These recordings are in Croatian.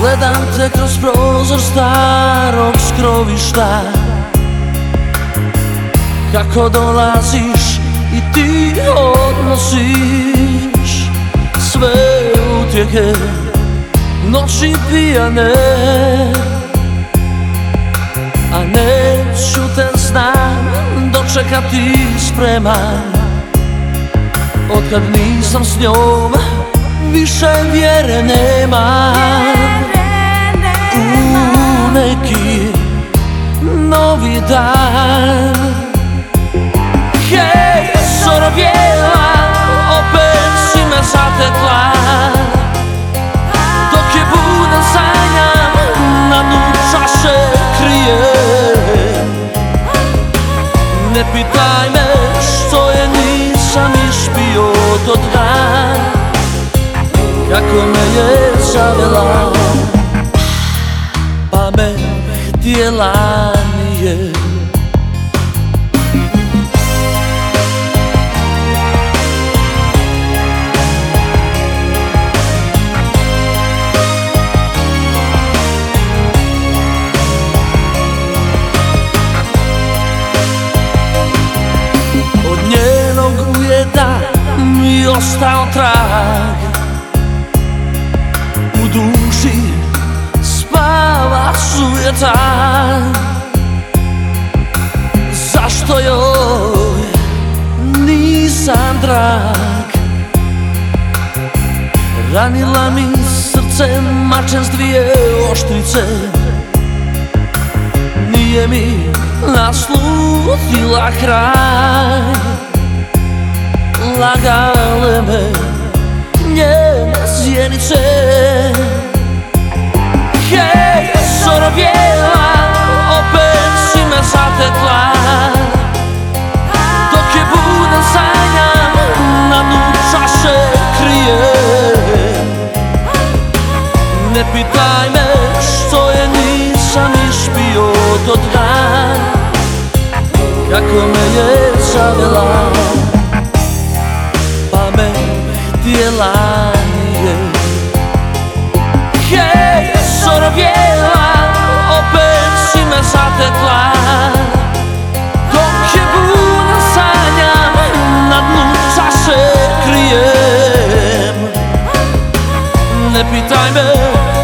Gledam te kroz prozor starog skrovišta. Kako dolaziš i ti odnosiš Sve utjehe noći pijane. A neću te znam dočekati spreman Otkad nisam s njom više vjere nema dan. Hej, zoro bijela, opet si me na krije Ne pitaj me što je nisam ispio do Kako me je zavela Pa me htjela nije mi ostao trag. U duši spava sujeta. Zašto joj nisam drag? Ranila mi srce mačem s dvije oštrice. Nije mi naslutila kraj Lagale me njene sjenice. Hej, zoro bijela, opet si me zatekla. Dok je budan sanjam, na dnu čaše krije. Ne pitaj me što je nisam ispio do dna. Kako me je zavela bijela, opet si me zatekla Dok je budan sanjam, na dnu čaše krijem Ne pitaj me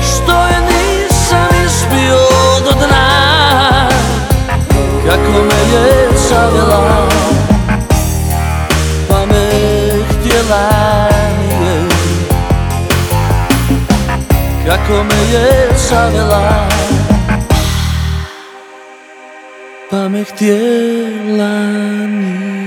što je nisam ispio do dna. Kako me je zavela Pa me htjela Kako me je zavela Pa me htjela nije